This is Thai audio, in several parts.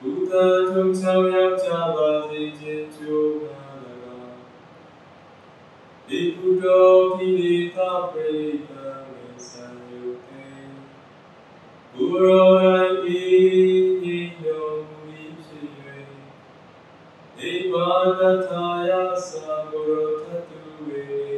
不打中草药，加把地解就那拉拉。地不够，地里飞悲大三六天，不饶人一阴阳一之月。地把那太阳，三不饶他都为。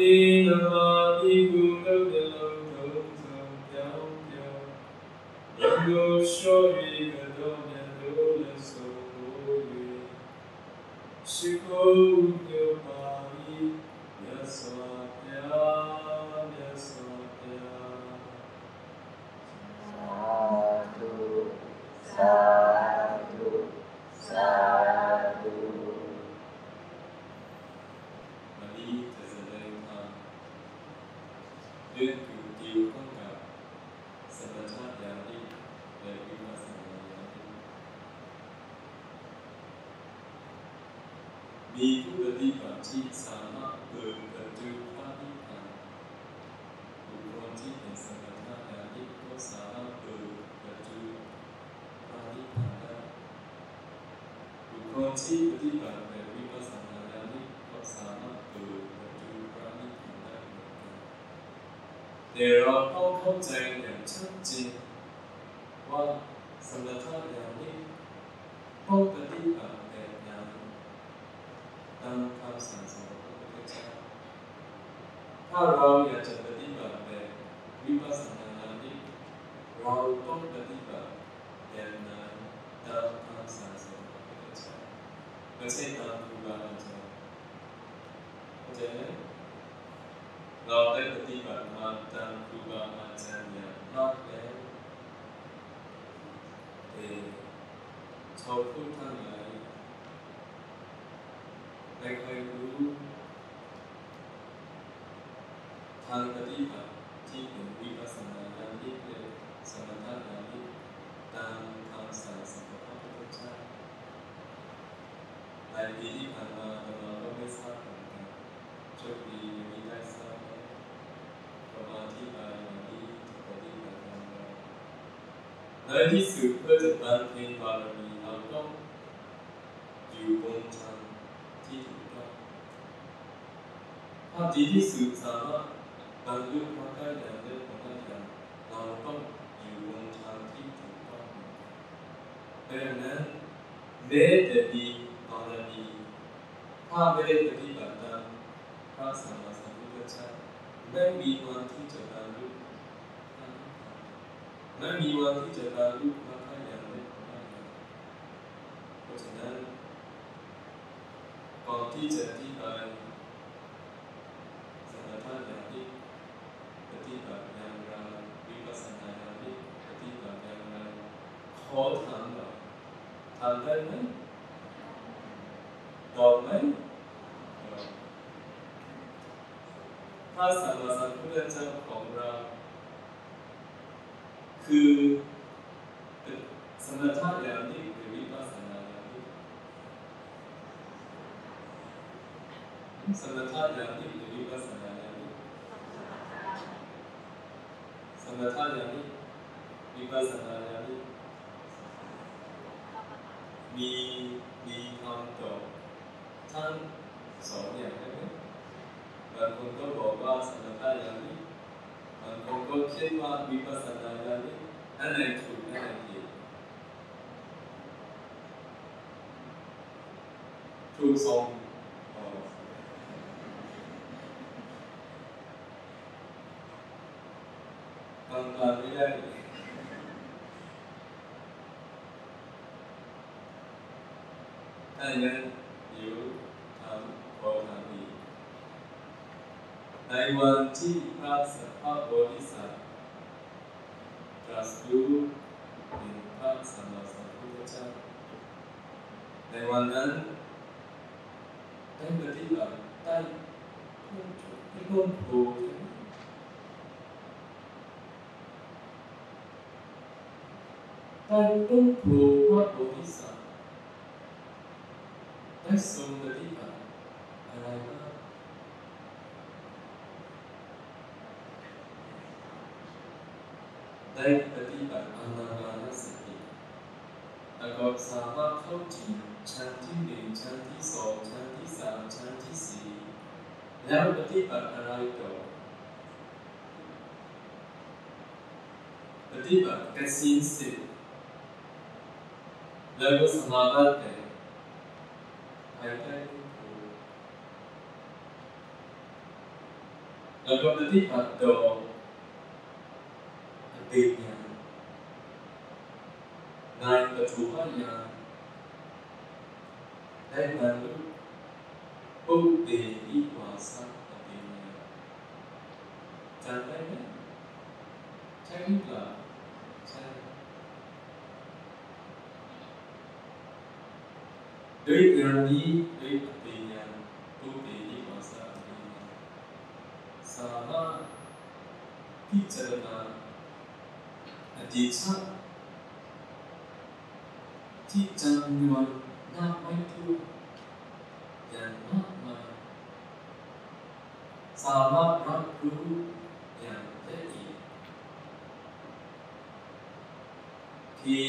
တိသမာဓိကုတုတ္တလုံးလုံးဆောင်ပြောင်းပြောင်းယံကိုရှောဝိကတော်မြတ်တို့လည်းဆုံးကို၍ရှိကို เดี๋ยวเราต้องเข้าใจอย่างชัดเจนว่าสัมมาทิฏฐานี้ผู้ปฏิบัติเด่นนั้นตั้งความสันต์สงบกันเองถ้าเราอยากจะปฏิบัติผู้ปฏิบัติสัมมาทิฏฐิเราต้องปฏิบัติเด่นนั้นตั้งความสันต์สงบกันเองไม่ใช่เรา ท่านหลายได้เคยรู้ทางปฏิบัติที่เป็นวิปัสสนาญาณที่เป็นสมถะญาณที่ตามคำสั่งสของพระพุทธเจ้าหลายปีที่ผ่านมาเราก็ไม่ทราบเหมือนกันโชคดียังไม่ได้ทราบประมาณที่มาในที่ปฏิบัติมาแล้วที่สุดเพื่อจะบำเพ็ญบารมี ถ้าดีที่สุดสามารถบรรลุพระได้อย่างเร็วได้อย่างเราต้องอยู่บนทางที่ถูกต้องเหมือนกันเพราะฉะนั้นแม้แต่ดีบารมีถ้าไม่ได้ปฏิบัติตามพระสัมมาสัมพุทธเจ้าไม่มีวันที่จะบรรลุพระนิพพานไม่มีวันที่จะบรรลุพระได้อย่างเร็วได้อย่างเพราะฉะนั้นก่อนที่จะอธิบายสมถะอย่างนี้ปฏิบัติอย่างไรวิปัสสนาอย่างนี้ปฏิบัติอย่างไรขอถามหน่อยทำได้ไหมตอบไหมเออพ ระสัมมาสัมพุทธเจ้าของเรา คือสมถะอย่างนี้หรือวิปัสสนาอย่างนี้สมถะอย่างนี้หรือวิปัสสนาอย่างนี้สมถะอย่างนี้วิปัสสนาอย่างนี้มีมีคำตอบท่านสอนอย่างนี้ อันไหนถูกอันไหนผิดถูกสองอ๋อกลางกลางไม่ได้ ถ้าอย่างนั้นเดี๋ยวถามขอถามอีกในวันที่พระสัพพะโพธิสัตว์ตรัสรู้เป็นพระสัมมาสัมพุทธเจ้า ในนั้นได้ปฏิบัติได้ต้นที่ต้นโพใช่ไหมได้ต้นโพพระโพธิสัตว์ได้ทรงปฏิบัติอะไรบ้างได้ปฏิบัติอานาปานสติแล้วก็สามารถเข้าถึง ชั้นที่หนึ่งชั้นที่สองชั้นที่สามชั้นที่สี่แล้วปฏิบัติอะไรต่อปฏิบัติกสินสิทธิ์แล้วก็สมาบัติแต่ภายใต้รูปโพแล้วก็ปฏิบัติต่ออดีตญาในปัจจุบันญาณได้บรรลุปุบเบนิวาสะอภิญญาจำได้ไหมใช่หรือเปล่าใช่ด้วยกรณีด้วยอภิญญาผู้เป็นนิวาสะอภิญาสามารถพิจารณาอดีตชาติที่จำนวนนับไม่ถ้วนอย่างมากมายสามารถรับรู้อย่างละ เอียดที่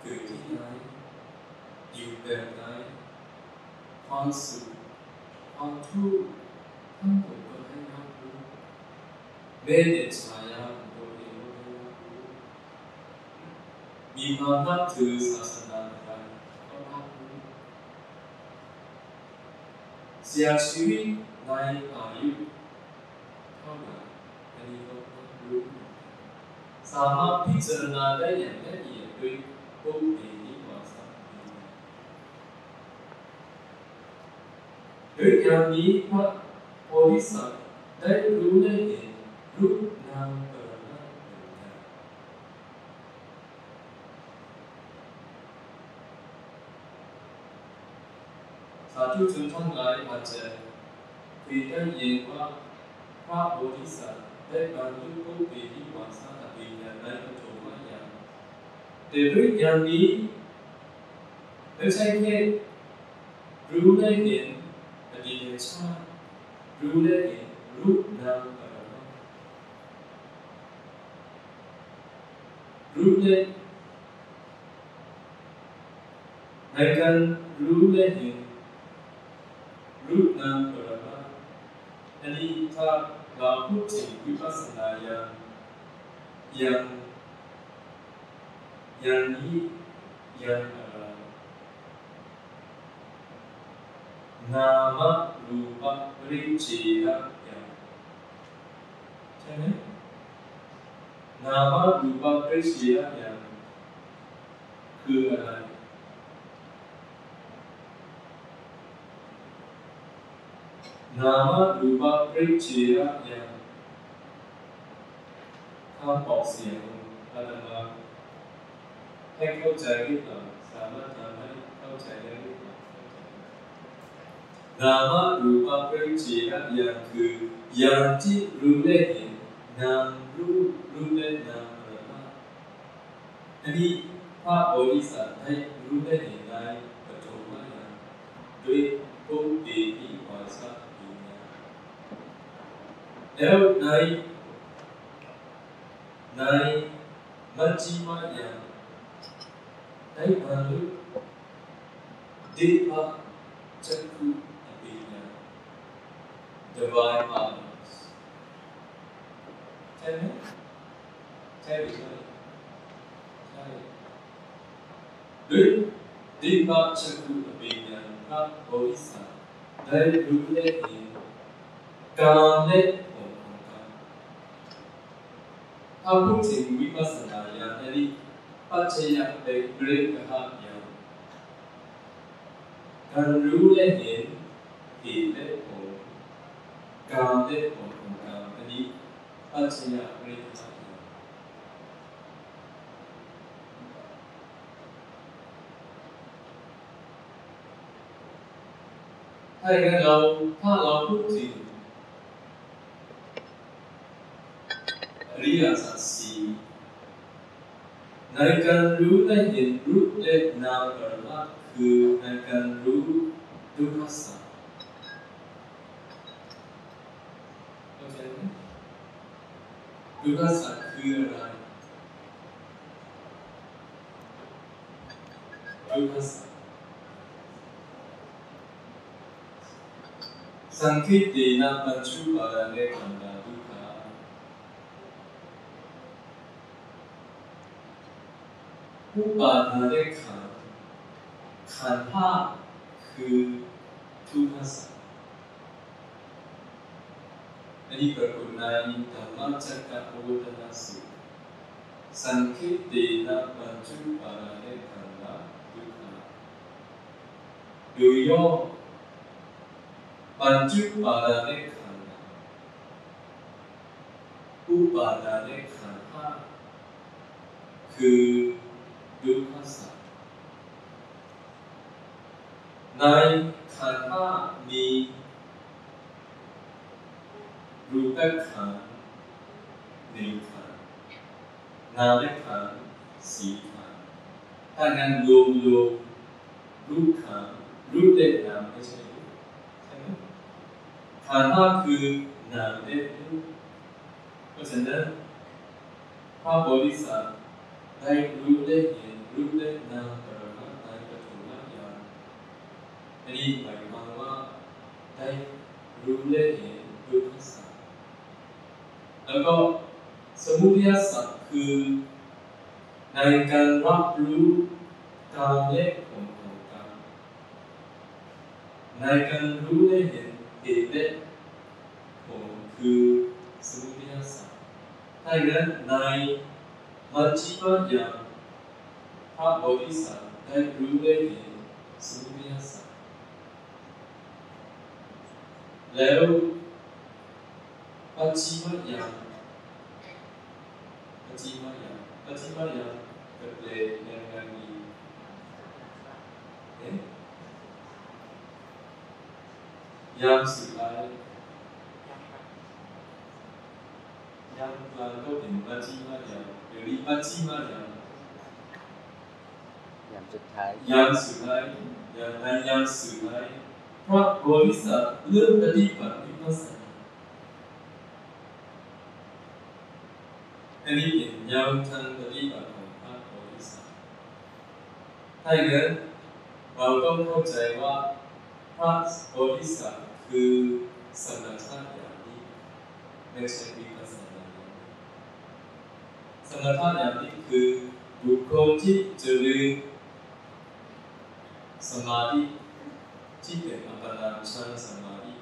เกิดที่ไหนอยู่แบบไหนความสุขความทุกข์ทั้งหมดก็ให้รับรู้ เสียชีวิตในอายุเท่าไหร่อันนี้ก็รับรู้สามารถพิจารณาได้อย่างละเอียดด้วยผู้เป็นนิวาสาด้วยอย่างนี้พระโพธิสัตว์ได้รู้ได้เห็นรูปนามเปิดหน้าเปิดตา สาธุชนทั้งหลายอาจจะเคยได้ยินว่าพระโพธิสัตว์ได้บรรลุผู้เป็นที่วาสนาปีญาในปฐ รูปนามปรมัตถ์รู้ได้ในการรู้ได้เห็นรูปนามปรมัตถ์อันนี้ถ้าเราพูดถึงวิปัสสนาอย่างอย่างอย่างนี้อย่างนามรูปปริเฉทอย่างใช่ไหมนามรูปปริเฉทอย่างคืออะไร นามรูปปริเฉทอย่างคำออกเสียงอาตมาให้เข้าใจหรือเปล่าสามารถทำให้เข้าใจได้หรือเปล่านามารูปปริเฉทอย่างคืออย่างที่รู้ได้เห็นนามรู้รู้ได้นามอะไรบ้างอันนี้พระโพธิสัตว์ให้รู้ได้เห็นในปฐมญาณด้วยปุพเพนิวาสวิญญา แล้วในในมัชฌิมญาณได้บรรลุเดวะจักขุ opinion, divine harmonies. ใช่ไหมใช่หรือไม่ใช่ด้วยดิบาจักขุอภิญ ถ้าพูดถึงวิปัสสนาญาณนี้ปัจจัยเป็นเรื่องกหายานการรู้และเห็นเหตุและผลการและผลของการอันนี้ปัจจัยเรียกว่าถ้าอย่างนั้นเราถ้าเราพูดถึง อริยสัจสี่ในการรู้ได้เห็นรูปและนามปรมัตถ์คือในการรู้ดุขสัจเข้าใจไหมดุขสัจคืออะไรดุขสัจสังคิตตินะปัจจุปาระเนขันธาทุกขา ผู้ปาทาได้ขันขันธ์ห้าคือทุกขสัจอันนี้ปรากฏในธรรมจักรโอทนาสูตรสังเกตเตนะปัจจุปาระเนขันธ์ทุกขาโดยย่อปัจจุปาระเนขันธ์อุปาทานเนขันธ์ห้าคือ ดุขสัจในขันธ์ห้ามีรูปขันธ์หนึ่งขันธ์นามขันธ์สี่ขันธ์ถ้างั้นรวมรวมรูปขันธ์รูปเด็กนามไม่ใช่ใช่ไหมขันธ์ห้าคือนามเด็กรูปเพราะฉะนั้นพระโพธิสัตว์ได้รู้ได้เห็น รูปได้นามปรมัตถ์ปฐมญาณอันนี้หมายความว่าได้รู้ได้เห็นรูปสัตว์แล้วก็สมุทัยสัตว์คือในการรับรู้การและผลของการในการรู้และเห็นเหตุและผลคือสมุทัยสัตว์ถ้าอย่างนั้นในมัชฌิมญาณ พระโพธิสัตว์ได้รู้และเห็นสมุทัยสัตว์แล้วปัจฉิมญามสุดท้ายยามสุดท้ายยามสุดท้ายางไรอย่างสุดท้ายพระโพธิสัตว์เลือกปฏิบัติวิปัสสนาอันนี้เป็นแนวทางปฏิบัติของพระโพธิสัตว์ถ้าอย่างนั้นเราต้องเข้าใจว่าพระโพธิสัตว์คือสมถะอย่างนี้ไม่ใช่วิปัสสนาอย่างนี้สมถะอย่างนี้คือบุคคลที่เจริญ สมาธิที่เป็นอัปปนาชันสมาธิ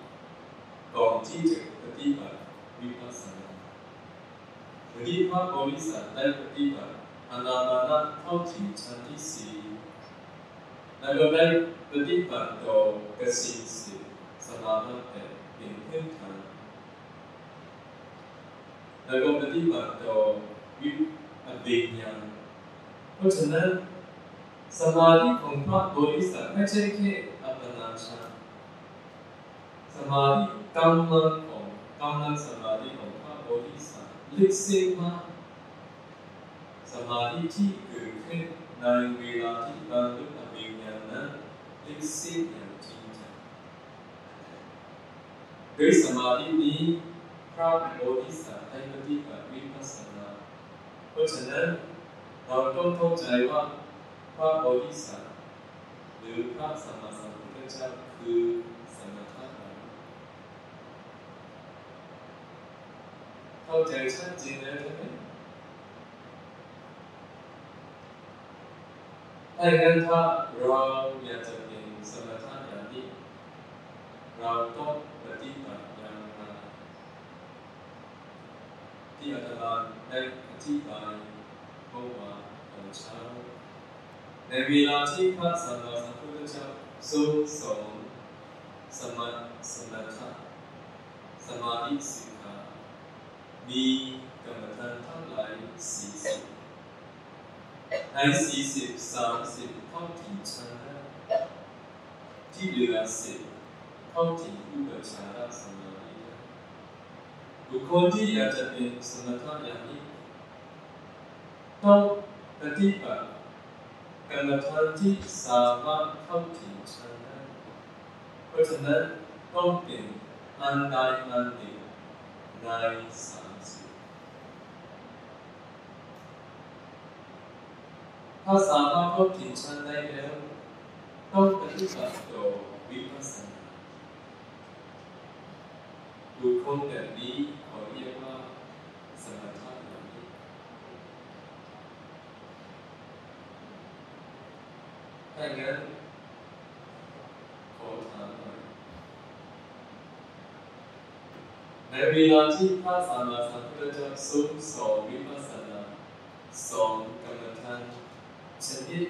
ก่อนที่จะปฏิบัติวิปัสสนาวันนี้พระโพธิสัตว์ได้ปฏิบัติอนาปานเข้าถึงชั้นที่สี่แล้วก็ได้ปฏิบัติต่อกสิณสิบสมาธิเป็นเป็นพื้นฐานแล้วก็ปฏิบัติต่อวิปัสสนาเพราะฉะนั้น สมาธิของพระโพธิสัตว์ไม่ใช่แค่อัปปนาฌาสมาธิกำลังของกำลังสมาธิของพระโพธิสัตว์ลึกซึ้งมากสมาธิที่เกิดขึ้นในเวลาที่บรรลุอภิญญานั้นลึกซึ้งอย่างจริงจังด้วยสมาธินี้พระโพธิสัตว์ได้ปฏิบัติวิปัสสนาเพราะฉะนั้นเราต้องเข้าใจว่า พระโพธิสัตว์หรือพระสัมมาสัมพุทธเจ้าคือสมถะเข้าใจชัดเจนแล้วใช่ไหมถ้าอย่างนั้นถ้าเราอยากจะเป็นสมถะอย่างนี้เราต้องปฏิบัติอย่างไรที่อาจารย์ได้อธิบายเมื่อวานตอนเช้า ในเวลาที่พระสัมมาสัมพุทธเจ้าทรงสอนสมาสมาธิสมาธิสิกขามีกรรมฐานทั้งหลายสี่สิบในสี่สิบสามสิบเข้าถึงฌานที่เหลือสิบเข้าถึงอุปจารสมาธิบุคคลที่อยากจะเป็นสมถะอย่างนี้ต้องปฏิบัติ กรรมฐานที่สามารถเข้าถึงชั้นได้เพราะฉะนั้นต้องเป็นอันใดอันหนึ่งในสามสิบถ้าสามารถเข้าถึงชั้นได้แล้วต้องปฏิบัติต่อวิปัสสนาบุคคลแบบนี้เขาเรียกว่าสมถะอย่างนี้ ถ้าอย่างนั้นขอถามหน่อยในเวลาที่พระสัมมาสัมพุทธเจ้าทรงสอนวิปัสสนาสอนกรรมฐานชนิด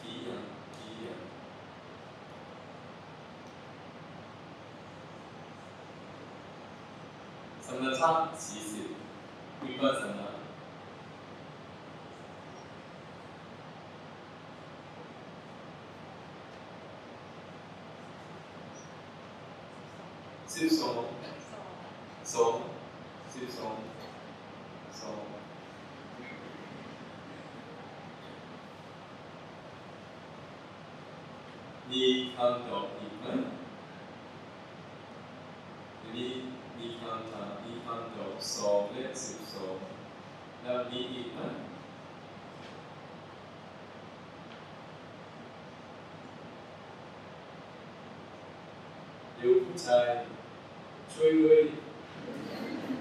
กี่อย่างกี่อย่างสมถะสี่สิบวิปัสสนา สิบสองสองสิบสองสองมีคำตอบอี กไหมทีนี้มีคำถามมีคำตอบสองและสิบสองแล้วมีอีกไหมเดี๋ยวผู้ชายช่วยด้วย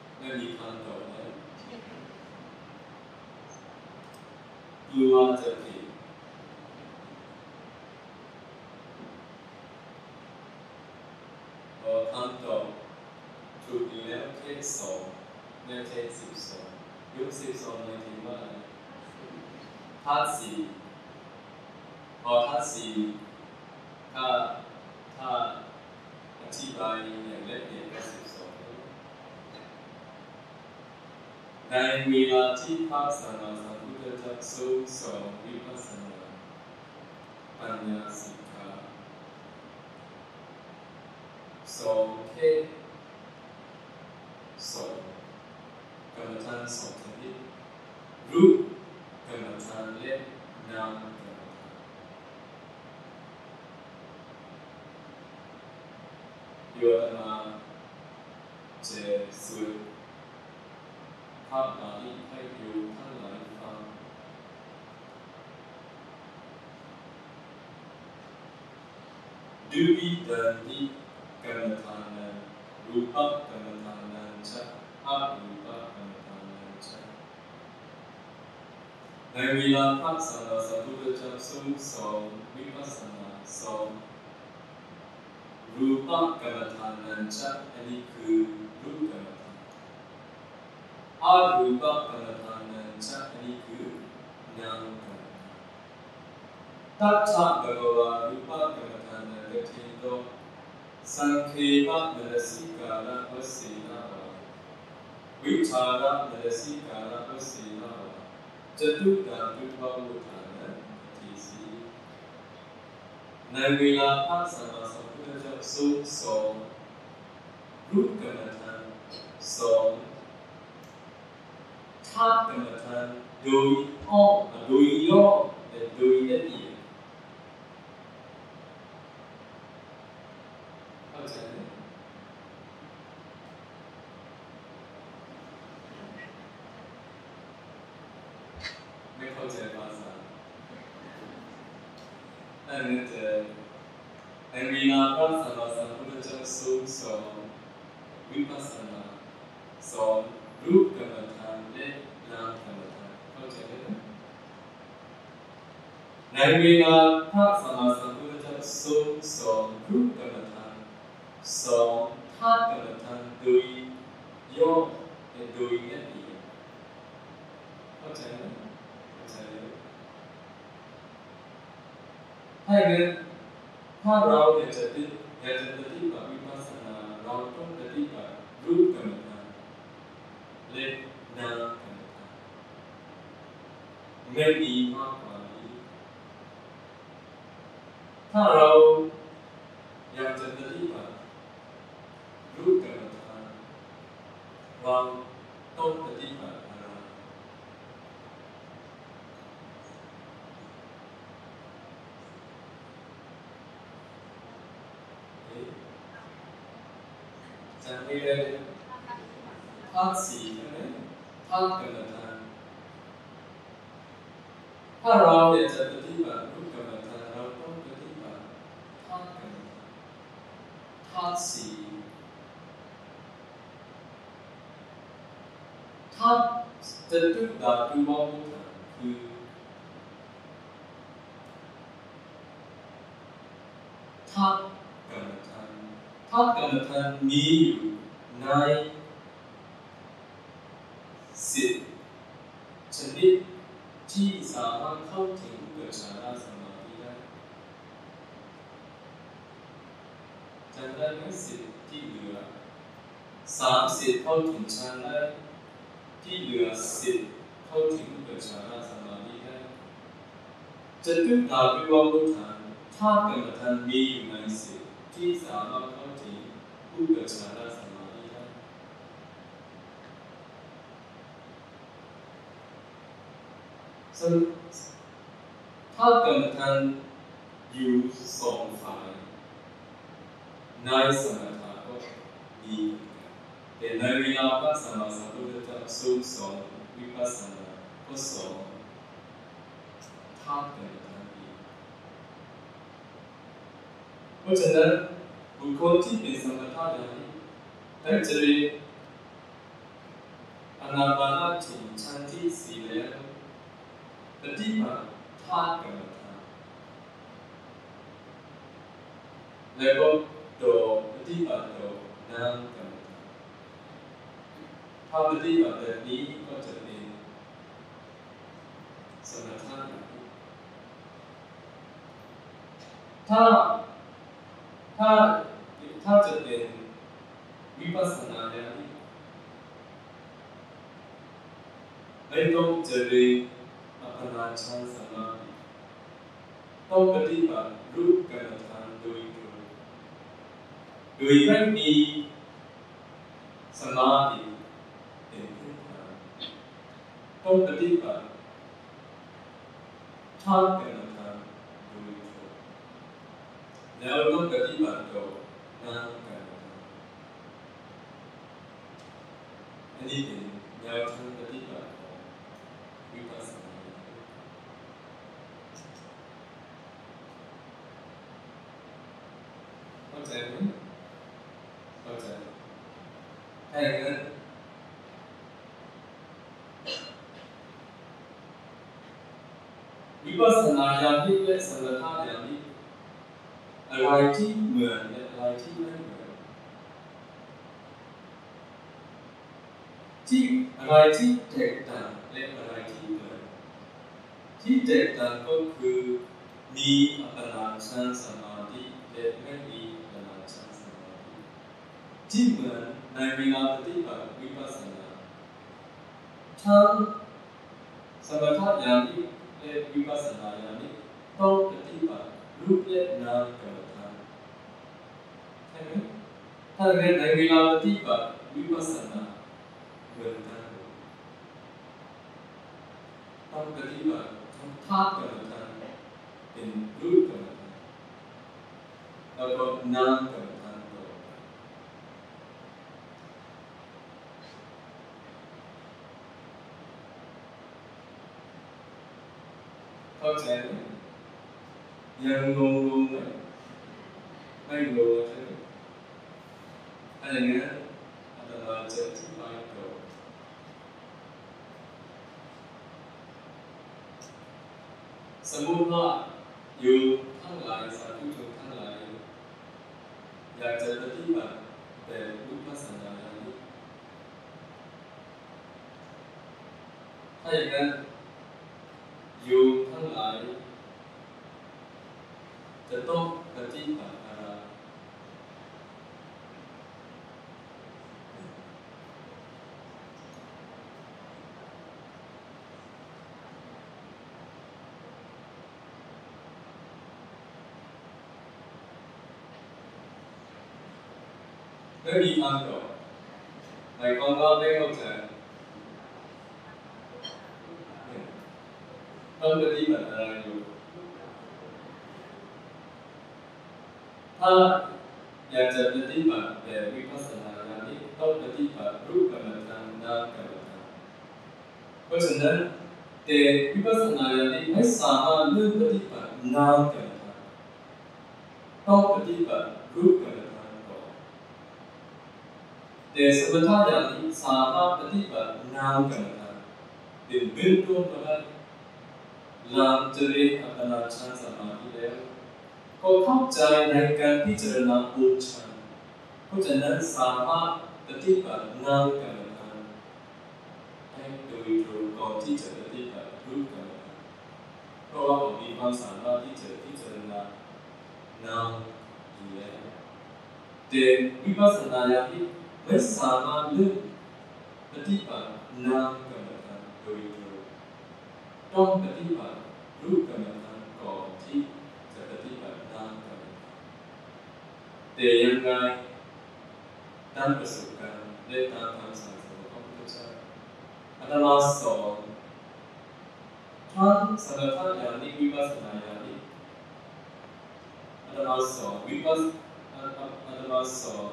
ไม่มีคำตอบแล้วกลัวจะผิดพอคำตอบถูกอยู่แล้วแค่สองไม่ใช่สิบสองยุคสิบสองหมายถึงว่าอะไร ธาตุสี่พอธาตุสี่ถ้าถ้าอธิบายอย่างละเอียดก็สิบสองในเวลาที่พระสัมมาสัมพุทธเจ้าทรงสอนวิปัสสนาปัญญาสิกขา สองแค่สองกรรมฐานสองชนิดรูปกรรมฐานและนามกรรมฐานโยธนาจะสวดภาพเหล่านี้ให้โยมท่านหลายฟัง berarti kemenangan รรมฐ kemenangan ca arupa kemenangan ca ในเวลาพักสาสัพพุทธเจ้าทรงสอนวิปัสสนาสอนรูปกรรมฐานนั้นชัดอันนี้คือรูปกรรมฐานอารูปกรรมฐานนั้นชัดอันนี้คือนามกรรมฐานตัทธะบวารูปกรรม เวทิโตสังคีมะเนสิกาละวสีนาวิชาระเนสิกาละวสีนาจตุตาตุภาวุธานะทีสีในเวลาพระสัมมาสัมพุทธเจ้าทรงสอนรูปกรรมฐานสอนธาตุกรรมฐานโดยอ้อมโดยย่อและโดยละเอียด เวลาพระสัมมาสัมพุทธเจ้าทรงสอนรูปกรรมฐานสองธาตุกรรมฐานโดยย่อและโดยละเอียดเข้าใจไหมเข้าใจไหมถ้าอย่างนั้นถ้าเราอยากจะเป็นากจะปฏิบัติวิปัสสนาเราต้องปฏิบัติรูปกรรมฐานและนามกรรมฐานไม่มีมากกว่านี้ถ้าเราอยากจะปฏิบัติรูปกรรมฐานเราต้องปฏิบัติอะไรเอ๊ะ จำไม่ได้ธาตุสีใช่ไหมธาตุกรรมฐานถ้าเราอยากจะปฏิบัติรูปกรรมฐานเราต้องปฏิบัติธาตุกรรมฐานธาตุสี่ธาตุจตุดาตุวามุฐานคือธาตุกรรมฐาน ธารรมฐานมีอยู่ในสิบชนิดที่สามารถเข้าถึงอุปจารสมาธิได้จำได้ไหมสิทธิที่เหลือสามสิทธิเข้าถึงฌานได้ที่เหลือสิทธิเข้าถึงอุปจารสมาธิได้จะตุดาวิวาวุฒานถ้ากรรมฐานมีอยู่ในสิทธิที่สามารถ เข้าถึงอุปจารสมาธิได้ซึ่งถ้ากรรมฐานอยู่สองฝ่ายในสมถะก็ดีแต่ในเวลาพระสัมมาสัมพุทธเจ้าทรงสอนวิปัสสนาก็สอนธาตุกรรมฐานดีเพราะฉะนั้น บุคคลที่เป็นสมถะอย่างนี้ได้เจริญอนาปานสติชั้นที่สี่แล้วปฏิบัติธาตุกรรมฐานแล้วก็ต่อปฏิบัติต่อนามกรรมฐานถ้าปฏิบัติแบบนี้ก็จะเป็นสมถะอย่างนี้ถ้า ถ้าถ้าจะเป็นวิปัสสนาอย่างนี้ไม่ต้องเจริญอัปนาฌานสมาธิต้องปฏิบัติรูปกรรมฐานโดยตรงโดยไม่มีสมาธิเป็นพื้นฐานต้องปฏิบัติท่านเป็นทางโดยตรง แล้วต้องปฏิบัติต่อหน้ากันอันนี้ อะไรที่เหมือนและอะไรที่ไม่เหมือนที่อะไรที่แตกต่างและอะไรที่เหมือน ที่แตกต่างก็คือ มีอัปปนาชันสมาธิและไม่มีอัปปนาชันสมาธิที่เหมือนในเวลาปฏิบัติวิปัสสนาทั้งสมถะญาณและวิปัสสนาญาณต้องปฏิบัติ รูปและนามกรรมฐานใช่ไหมถ้าเรียนในเวลาปฏิบัติวิปัสสนาเหมือนกันต้องปฏิบัติทั้งธาตุกรรมฐานเป็นรูปกรรมฐานแล้วก็นามกรรมฐานต่อไปเข้าใจไหม ยังงงงไม่งงใช่ไหมถ้าอย่างนั้นอาตมาจะอธิบายต่อนสมมติว่าอยู่ทั้งหลายสาธุชนทั้งหลายอยากจะปฏิบัติแต่วิปัสสนาญาณถ้าอย่างนั้นอยู่ทั้งหลาย 12分度嚟講到呢個就分的基本的有，它原則的基本的預測是哪裡？都的基本如何能談到可能？為什麼？的預測是哪裡？為什麼？如何的基本哪個？ บัตินามกรรมฐานเป็นเบื้องต้นก็ได้หลังเจริญอัปปนาฌาสมาธิแล้วก็เข้าใจในการพิจารณาอุปชันเพราะฉะนั้นสามารถปฏิบัตินามกรรมฐานให้โดยตรงก่อนที่จะปฏิบัติรูปกรรมฐานเพราะว่าผมมีความสามารถที่จะพิจารณานามอยู่แล้วแต่วิปัสสนาญาณไม่สามารถเลือกปฏิบัติ นามกรรมฐานโดยตรงต้องปฏิบัติรูปกรรมฐานก่อนที่จะปฏิบัตินามกรรมฐานแต่ยังไงตามประสบการณ์และตามคำสั่งสอนของพระพุทธเจ้าอาตมาสอนทั้งสมถะญาณวิปัสสนาญาณอาตมาสอนวิปัสอาตมาสอน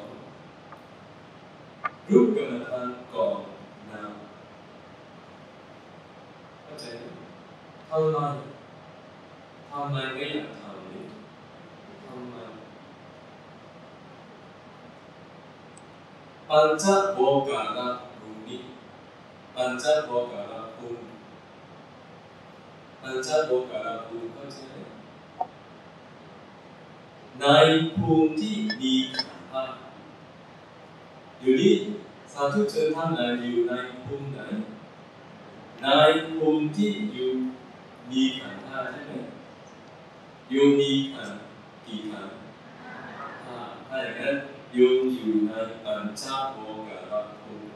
รูปกรรมฐานามเข้าใจไหม ทำไมทำไมไม่อยากทำเลยทำไมปัญจโภกาลภูมิปัญจโภกาลภูมิปัญจโภกาลภูมิเข้าใจไหมในภูมิที่มีขันธ์ห้าอยู่นี่สาธุชนท่านไหนอยู่ในภูมิไหนในภูมิที่อยู่ มีขันธ์ห้าใช่ไหมโยมมีขันธ์กี่ขันธ์ห้าถ้าอย่างนั้นโยมอยู่ในปัญจโภกาลภูมิ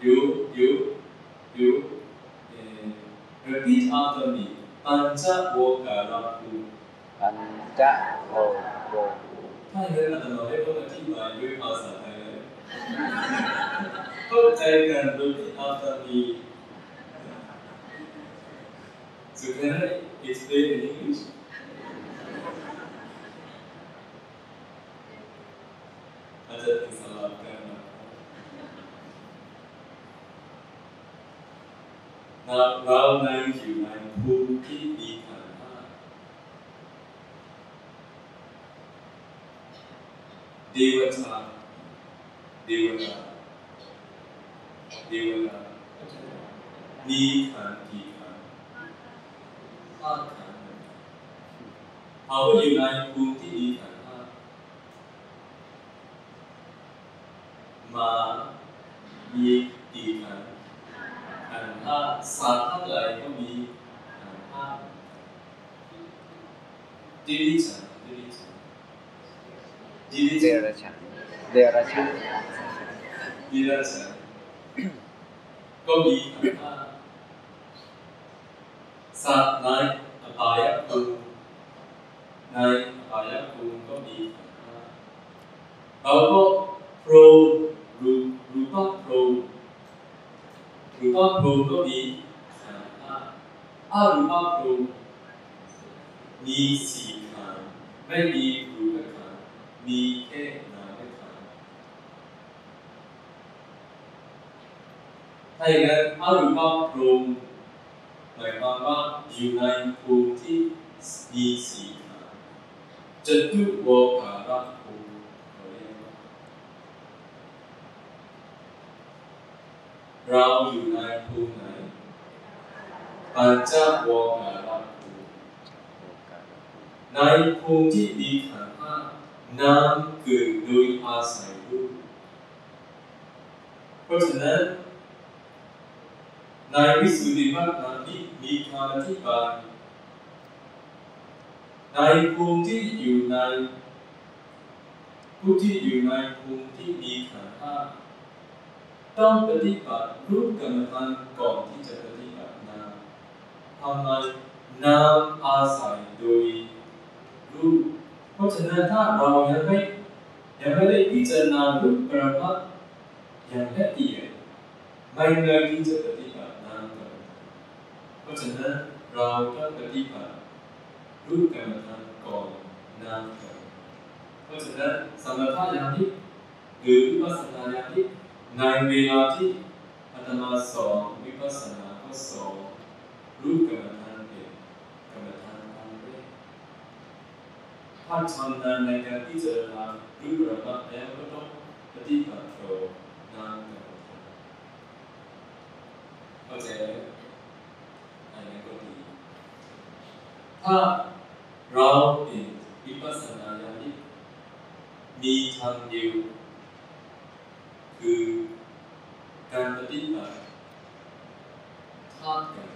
อยู่อยู่อยู่เอ่อ repeat after me ปัญจโภกาลภูมิปัญจโลโกถ้าอย่างนั้นอาตมาไม่ต้องอธิบายด้วยภาษาไทยเลย เข้าใจกันโดยที่อาตมามี So can I explain in English? อาจจะเป็นสลับกันนะเราเรานั่งอยู่ในภูมิที่มีขันธ์ห้าเดวตาเดวตาเดวตามีขันธ์กี่ขันธ์ห้าขันธ์เขา ก็อยู่ในภูมิที่มีขันธ์ห้ามามีกี่ขันธ์ขันธ์ห้าสัตว์ทั้งหลายก็มีขันธ์ห้าดิริฉันดิริฉันดิริเดฉันรัจฉานเดรัจฉานดิริฉันก็มีขันธ์ห้าสัตว์ในอบายภูมิในอบายภูมิก็มีขันธ์ห้าเราก็โปรรูรูปโปรรูปโปรก็มีขันธ์ห้าอารูปโปรมีสี่ขันธ์ไม่มีรูปขันธ์มีแค่นามขันธ์ ถ้าอย่างนั้นอารูปโปรหมายความว่าอยู่ในภูมิที่มีสี่ขันธ์จตุวการะภูมิเขาเรียกว่าเราอยู่ในภูมิไหนปัญจโวการะภูมิในภูมิที่มีขันธ์ห้าน้ำเกิดโดยอาศัยรูปเพราะฉะนั้น ในวิสุทธิมานานที่มีคำอธิบาย ในภูมิที่อยู่ในผู้ที่อยู่ในภูมิที่มีขันธ์ห้าต้องปฏิบัติรูปกรรมฐานก่อนที่จะปฏิบัตินามทำไมนามอาศัยโดยรูปเพราะฉะนั้นถ้าเรายังไม่ยังไม่ได้พิจารณารูปปรมัตถ์อย่างละเอียดไม่เลยที่จะปฏิบัตินามกรรมฐานเพ ราะฉะนั้นเราต้องปฏิบัติรูปกรรมฐานก่อนนามกรรมฐานเพราะฉะนั้นสมถะอย่างนี้หรือวิปัสสนาอย่างนี้ในเวลาที่อาตมาสอนวิปัสสนาก็สอนรูปกรรมฐานเป็นกรรมฐานอันแรกถ้าชำนาญในการพิจารณารูปกรรมฐานแล้วก็ต้องปฏิบัติต่อนามกรรมฐานเข้าใจไหม อันนี้ก็ดี ถ้าเราเป็นวิปัสสนาอย่างนี้มีทางเดียวคือการปฏิบัติธาตุกัน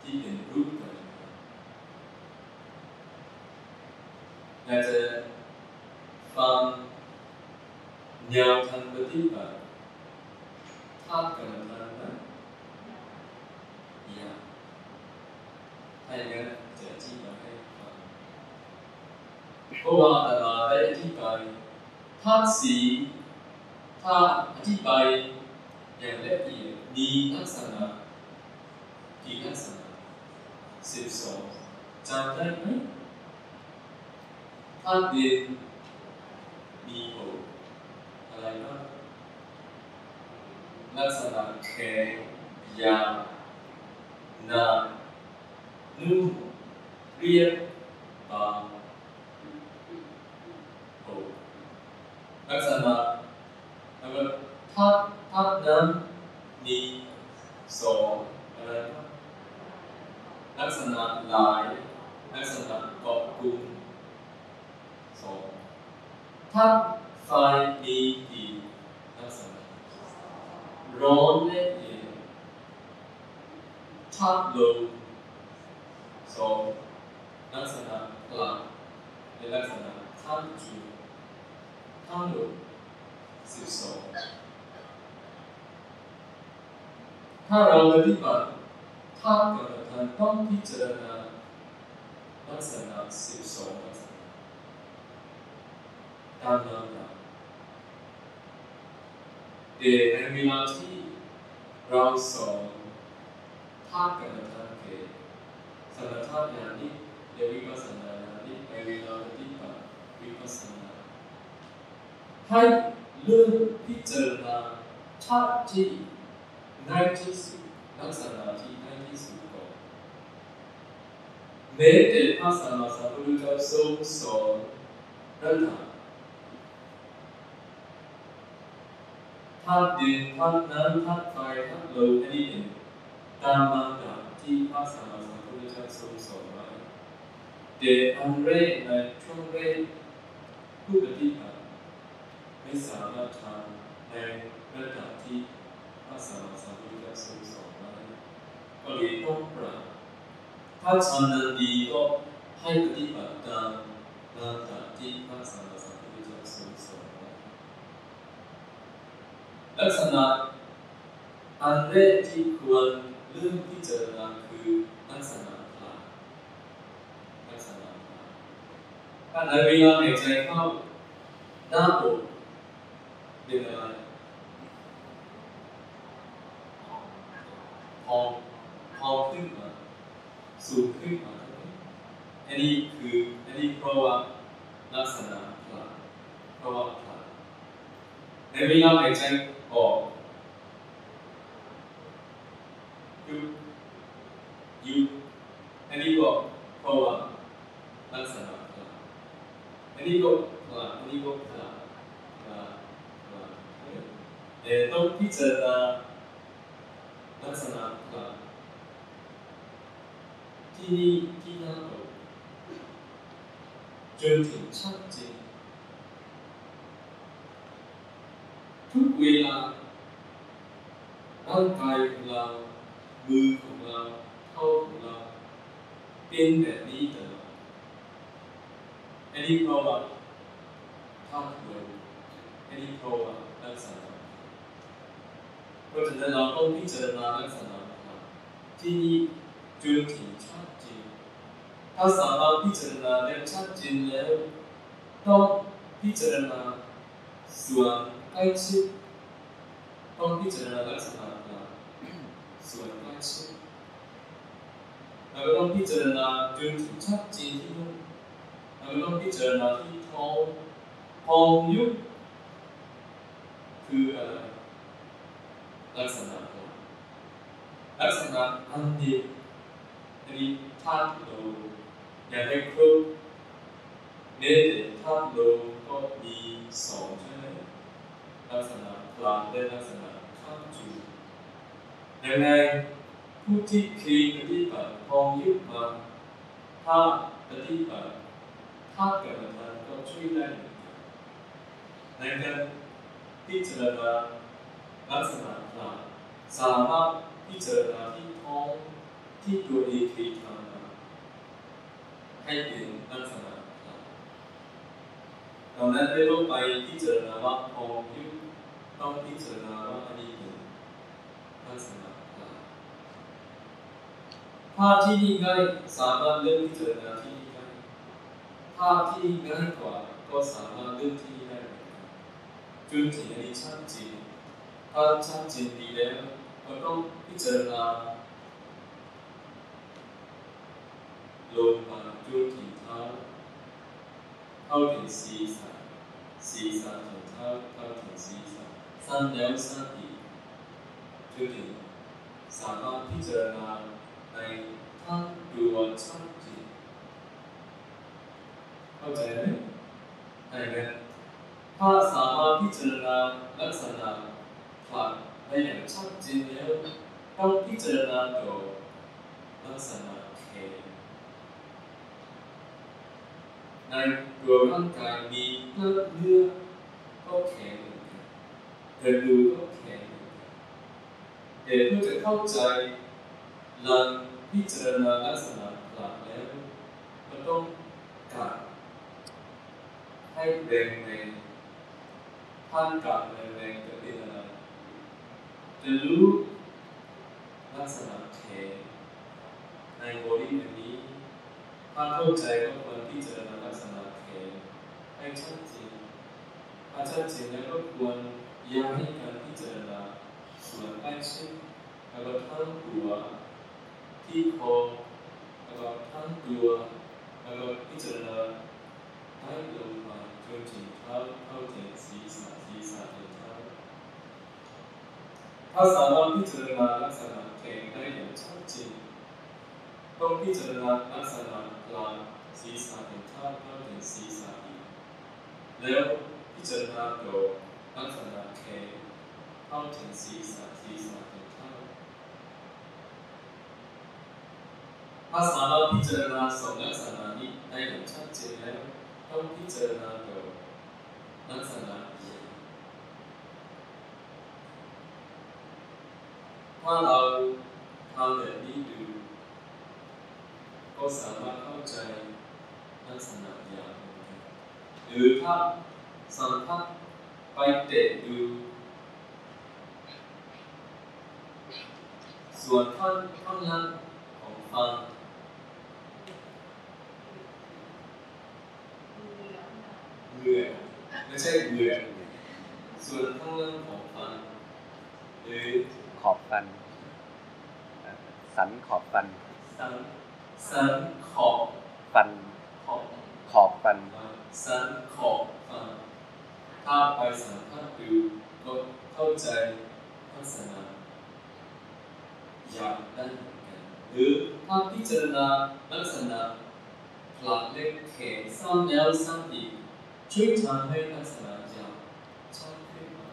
ที่เป็นรูปกันอยากจะฟังแนวทางปฏิบัติธาตุกันนั้น นะอยถ้าอย่างนั้นจะอธิบาให้ฟังเพราะว่าอาตมาได้อธิบายธาตุสีถ้าอธิบายอย่างละเอียดมีลักษณะกี่ลักษณะสิบสองจำได้ไหมธาตุดินมีหกอะไรบ้างลักษณะแข็งยาว หนานุ่มเรียบบางหกลักษณะแล้วก็ธาตุธาตุน้ำมีสองอะไรบ้างลักษณะหลายลักษณะเกาะกลุ่มสองธาตุไฟมีกี่ลักษณะร้อนและเย็น ธาตุลมสองลักษณะกลับและลักษณะธาตุจุดทั้งหมดสิบสองถ้าเราปฏิบัติธาตุกรรมฐานต้องพิจารณาลักษณะสิบสองลักษณะตามลำดับแต่ในเวลาที่เราสอน ภาคกรรมฐานเกตสมถะญาณิและวิปัสสนาญาณิในเวลาปฏิบัติวิปัสสนาให้เลือกพิจารณาชาติที่ง่ายที่สุดลักษณะที่ง่ายที่สุดก่อนแม้แต่พระสัมมาสัมพุทธเจ้าทรงสอนนั่นแหละธาตุดินธาตุน้ำธาตุไฟธาตุลมอันนี้เองตามลำดับที่พระสัมมาสัมพุทธเจ้าทรงสอนไว้แต่อันแรกในช่วงแรกผู้ปฏิบัติไม่สามารถทำในระดับที่พระสัมมาสัมพุทธเจ้าทรงสอนไว้ก็เลยต้อง ปรับถ้าชำนาญดีก็ให้ปฏิบัติตามลำดับที่พระสัมมาสัมพุทธเจ้าทรงสอนไว้ ลักษณะอันแรกที่ควร เรื่องพิจารณาคือลักษณะพลาลักษณะพลาถ้าในเวลาหายใจเข้าหน้าอกเป็นอะไรพองพองขึ้นมาสูงขึ้นมาอันนี้คืออันนี้เพราะว่าลักษณะพลาเพราะว่าพลาในเวลาหายใจออก ยุบยุบอันนี้ก็เพราะว่าลักษณะพลาอันนี้ก็พลาอันนี้ก็พลาพลาพลาแมือของเราเท้าของเราเป็นแบบนี้ตลอดอันนี้เพราะว่าธาตุลมอันนี้เพราะว่าลักษณะเพราะฉะนั้นเราต้องพิจารณาลักษณะที่นี่จนถึงชัดเจนถ้าสามารถพิจารณาได้ชัดเจนแล้วต้องพิจารณาส่วนใกล้ชิดต้องพิจารณาลักษณะส่วน ชิดแล้วก็ต้องพิจารณาจนถึงชัดเจนที่นู่นแล้วก็ต้องพิจารณาที่ท้องท้องยุบคืออะไรลักษณะลักษณะอันเดียอันนี้ธาตุลมอยากให้ครบเน้นธาตุลมก็มีสองใช่ไหมลักษณะกลางและลักษณะข้ามจูยังไง ผู้ที่เคยปฏิบัติพองยุบมาถ้าปฏิบัติถ้าเกิดมาก็ช่วยได้เหมือนกันในการพิจารณาลักษณะกลางสามารถพิจารณาที่ท้องที่ตัวเองเคยทำมาให้เป็นลักษณะกลางดังนั้นไม่ต้องไปพิจารณาว่าพองยุบต้องพิจารณาว่าอันนี้เป็นลักษณะ ภาพที่นี่ง่ายสามารถเลือกพิจารณาที่นี่ง่ายภาพที่ง่ายกว่าก็สามารถเลือกที่นี่ได้เหมือนกันจนถึงอันนี้ชัดเจนถ้าชัดเจนดีแล้วก็ต้องพิจารณาลงมาจนถึงเท้าเข้าถึงศีรษะศีรษะถึงเท้าเข้าถึงศีรษะสั้นแล้วสั้นอีกจนถึงสามารถพิจารณา ในทั้งตัวชัดเจนเข้าใจไหมในนั้นถ้าสามารถพิจารณาลักษณะผลักได้อย่างชัดเจนแล้วต้องพิจารณาตัวลักษณะแขนในตัวร่างกายมีเลือดเนื้อก็แข็งเรือนกันกระดูกก็แข็งเหมือนกันแต่เพื่อจะเข้าใจ หลังพิจารณาลักษณะหลักแล้วก็ต้องกัดให้แรงแรงท่านกัดแรงแรงจะเป็นอะไรจะรู้ลักษณะแขนในบริเวณนี้ทถ้าเข้าใจก็ควรพิจารณาลักษณะแขนให้ชัดเจนถ้าชัดเจนแล้วก็ควรย้ายการพิจารณาส่วนใกล้ชิดแล้วก็ทั้งตัว ที่คอแล้วก็ทั้งตัวแล้วก็พิจารณาให้ลงมาจนถึงเท้าเข้าถึงศีรษะศีรษะถึงเท้าถ้าสามารถพิจารณาลักษณะแขนได้อย่างชัดเจนต้องพิจารณาลักษณะกลางศีรษะถึงเท้าเข้าถึงศีรษะอีกแล้วพิจารณาโดยลักษณะแขนเข้าถึงศีรษะศีรษะ ถ้าถ้าสามารถพิจารณาสองลักษณะนี้ได้อย่างชัดเจนแล้วต้องพิจารณาโดยลักษณะใหญ่ถ้าเราทำแบบนี้ดูก็สามารถเข้าใจลักษณะใหญ่เหมือนกันหรือถ้าสัมผัสไปเตะดูส่วนท่อนท่อนล่างของฟัน เหงื่อไม่ใช่เหงื่อส่วนข้างล่างของฟันหรือขอบฟันเอ่อสันขอบฟันสันสันขอบฟันขอบขอบฟันฟันสันขอบฟันถ้าไปสัมผัสดูก็เข้าใจลักษณะอย่างได้เหมือนกันหรือถ้าพิจารณาลักษณะผลักเล็กแขนสั้นแล้วสั้นอีก ช่วยทำให้ลักษณะอย่างชัดขึ้นมา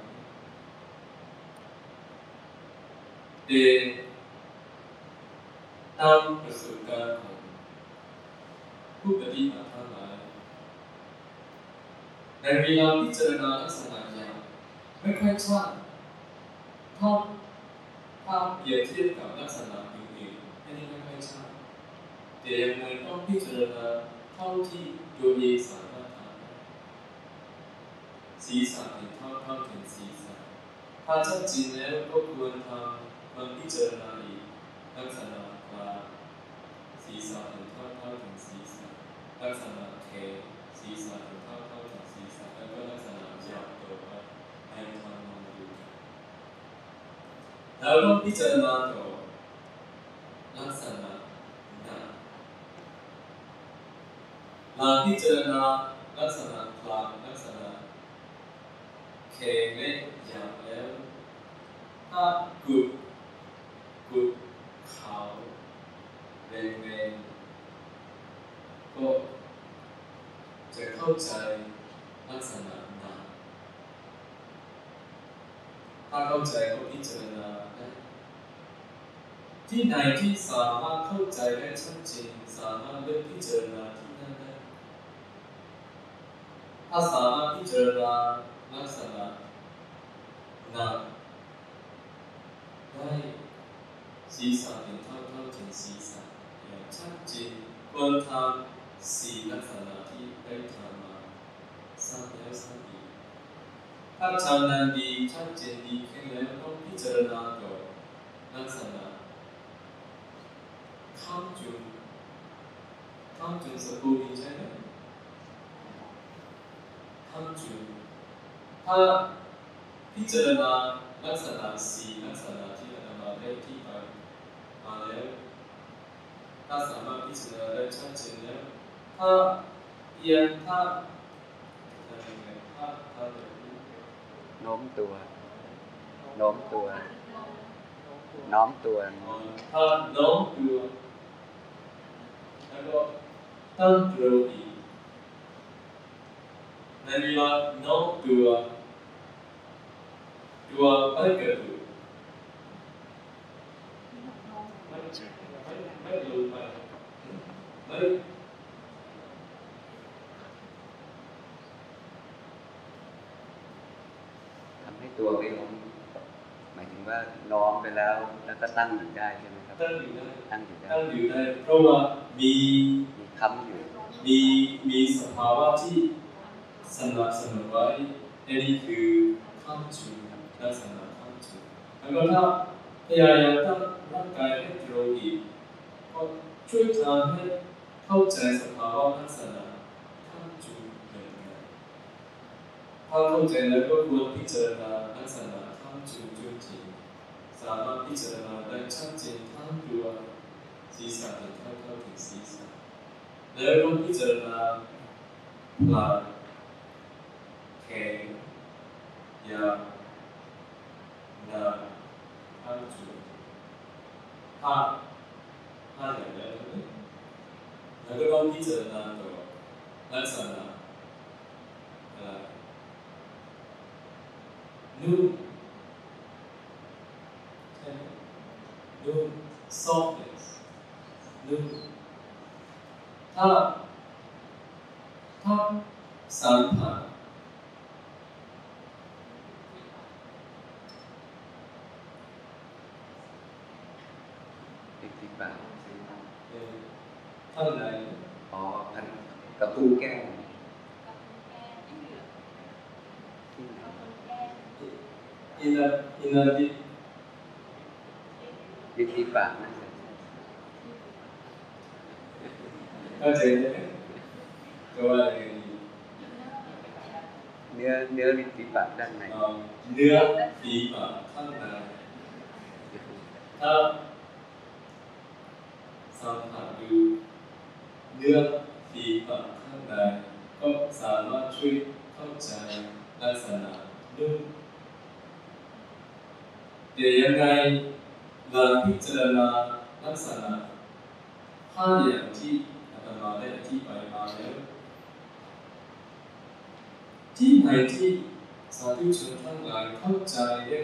แต่ตามประสบการณ์ของผู้ปฏิบัติทั้งหลายในเวลาพิจารณาลักษณะอย่างไม่ค่อยชัดเท่าถ้าเปรียบเทียบกับลักษณะอื่นๆอันนี้ไม่ค่อยชัดแต่ยังไงต้องพิจารณาเท่าที่ตัวเองสามารถทำได้ ศีรษะถึงเท่าเท่าถึงศีรษะถ้าชัดเจนแล้วก็ควรทำควรพิจารณาอีกลักษณะกลางศีรษะถึงเท่าเท่าถึงศีรษะลักษณะแขนศีรษะถึงเท่าเท่าถึงศีรษะแล้วก็ลักษณะยาวต่อไปให้ทำมาดูแล้วต้องพิจารณาต่อลักษณะหน้าหลังพิจารณาลักษณะกลางลัก ษณะเคเล็กอย่างแล้วถ้ากุดกุดขาวแดงแดงก็จะเข้าใจลักษณะหนาถ้าเข้าใจก็พิจารณาได้ที่ไหนที่สามารถเข้าใจได้ชัดเจนสามารถเลือกพิจารณาที่นั่นได้ถ้าสามารถพิจารณา ลักษณะหนักได้ศีรษะเป็นเท่าเท่าถึงศีรษะอย่างชัดเจนควรทำสีลักษณะที่ได้ทำมาสร้างแล้วสร้างอีกถ้าชำนาญดีชัดเจนดีแค่แล้วต้องพิจารณาต่อลักษณะข้ามจุนข้ามจุนสกุลใช่ไหมทำจุดถ้าพิจารณาลักษณะสี่ลักษณะที่อาจารย์มาได้ ที่ไปมาแล้วถ้าสามารถพิจารณาได้ชัดเจนแล้วถ้าเอียงถ้าทำยังไงถ้าถ้าแบบนี้โน้มตัว โน้มตัว น้อมตัวอ๋อถ้าโน้มตัวแล้วก็ตั้งตัวอี กในเวลาโน้มตัวตัวอะไรเกิดขึ้นไม่ไม่ไม่ลงไปไม่ทำให้ตัวไม่ล้มหมายถึงว่าน้อมไปแล้วแล้วก็ตั้งอยู่ได้ใช่ไหมครับตั้งอยู่ได้ตั้งอยู่ได้ตั้งอยู่ได้เพราะว่ามีมีค้ำอยู่มีมีสภาวะที่ สนับสนุนไว้อันนี้คือข้ามจุดลักษณะข้ามจุดแล้วก็ถ้าพยายามตั้งร่างกายให้ตรงอีกก็ช่วยทำให้เข้าใจสภาวะลักษณะท่านจูเป็นยังไงถ้าเข้าใจแล้วก็ควรพิจารณาลักษณะท่านจูจริงสามารถพิจารณาได้ชัดเจนทั้งตัวศีรษะถึงเท่าถึงศีรษะแล้วก็พิจารณาพลาง แข็งยาวหนาท่านจูห้าห้าอย่างแล้วใช่ไหมแล้วก็ต้องพิจารณาตัวลักษณะอะไรนุ่มใช่ไหมนุ่ม softness นุ่มถ้าถ้าสัมผัส ติดที่ปาก เอ่อข้างใน อ๋ออันกระพุ้งแก้มที่ไหน อินาอินาดิ ติดที่ปากนะ เข้าใจไหมตัวอะไรดี เนื้อเนื้อลิ้นที่ปากด้านใน เอ่อ เนื้อฝีปากข้างในถ้าสัมผัสดูเนื้อฝีปากข้างในก็สามารถช่วยเข้าใจลักษณะนุ่มแต่ยังไงเราพิจารณาลักษณะห้าอย่างที่อาตมาได้อธิบายมาแล้ว ที่ไหนที่สาธุชนทั้งหลายเข้าใจได้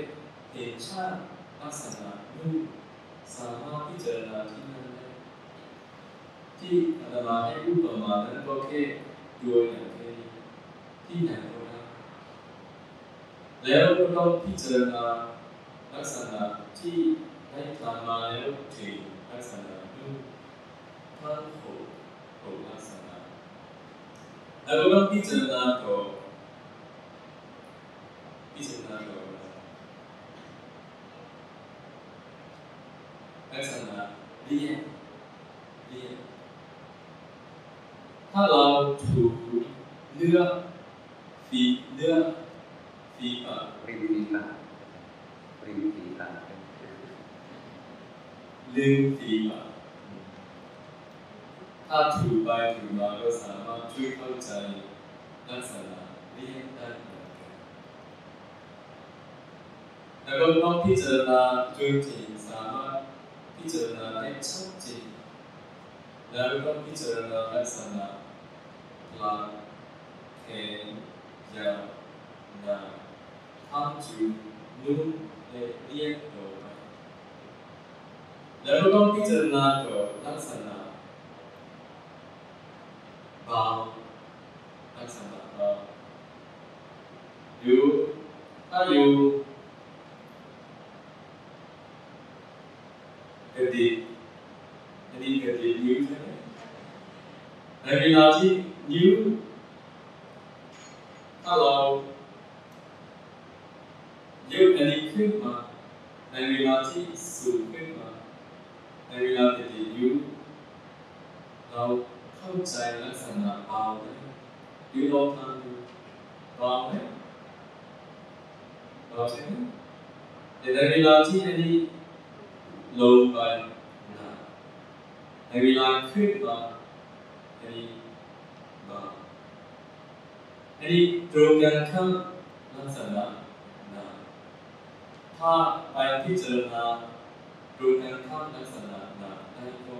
เห็นชาติลักษณะนุ่มสามารถพิจารณาที่นั่นได้ที่อาตมาให้รูปประมาณนั้นก็แค่ตัวอย่างแค่นี้ที่ไหนก็ได้แล้วก็ต้องพิ จารณาลักษณะที่ได้ทำมาแล้วถึงลักษณะนุ่มทั้งหกหกลักษณะแล้วก็พิจารณาต่อพิจารณาต่อลักษณะเรียนเรียนถ้าเราถูกเลือกฝีเลือก ฝีปากริมที่ปากริมที่ปากลืมฝีปากถ้าถูกไปถูกมาก็สามารถช่วยเข้าใจลักษณะเรียนได้เหมือนกันแล้วก็ต้องพิจารณาจนถึงสามารถพิจารณาได้ชัดเจนแล้วก็พิจารณาลักษณะพลังแข็งยาวนาน มและเรียบต่อไปแล้วก็ต้องพิจ ยู่ถ้าอยู่กระดิกอันนี้กระดิกนิ้วใช่ไหมในเวลาที่นิ้วถ้าเรายกอันนี้ขึ้นมา ในเวลาที่สูงขึ้นมา ในเวลากระดิกนิ้วเราเข้าใจลักษณะเบาไหมนิ้วลองทำดูเบาไหมเบาใช่ไหมแต่ในเวลาที่อันนี้ลงไปนะในเวลาขึ้นมาอันนี้เบาอันนี้ตรงกันข้ามลักษณะ ถ้าไปพิจารณาตรงกันข้ามลักษณะนะได้ก็